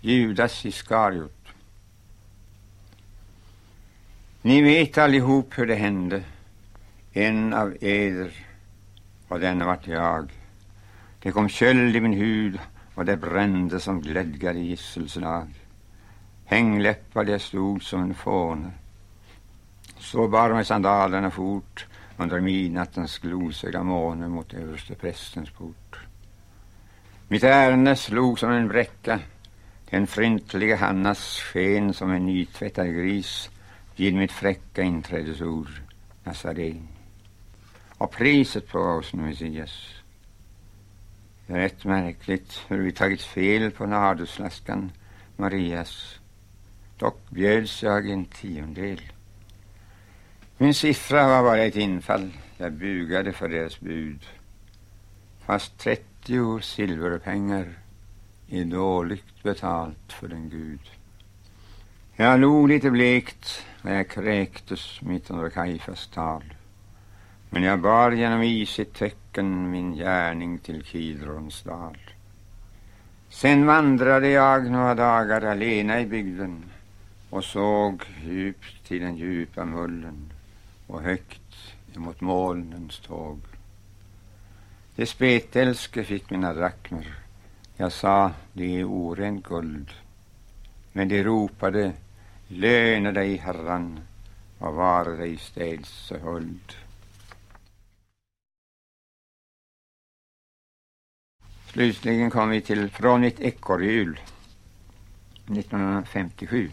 Judas Iskariot. Ni vet allihop hur det hände. En av eder, och den vart jag. Det kom köld i min hud och det brände som glädgar i gisselslag. Hängläppad jag stod som en fåne. Så bar mig sandalerna fort under midnattens glosiga måne mot överste prästens port. Mitt ärende slog som en bräcka den fryntliga Hannas sken som en nytvättad gris vid mitt fräcka inträdesord, Nazaren. Och priset på oss, Messias. Det är rätt märkligt hur vi tagit fel på nardusflaskan, Marias. Dock bjöds jag en tiondel. Min siffra var bara ett infall. Jag bugade för deras bud. Fast trettio silverpengar är dåligt betalt för en gud. Jag log lite blekt när jag kräktes mitt under Kajfas tal. Men jag bar genom isigt tecken min gärning till Kidrons dal. Sen vandrade jag några dagar alena i bygden och såg djupt till den djupa mullen och högt emot molnens tåg. Det spetälske fick mina drakmer. Jag sa, det är orent guld. Men de ropade, löna dig, Herran, och vare dig städshuld. Slutligen kom vi till Från ett ekorrhjul 1957.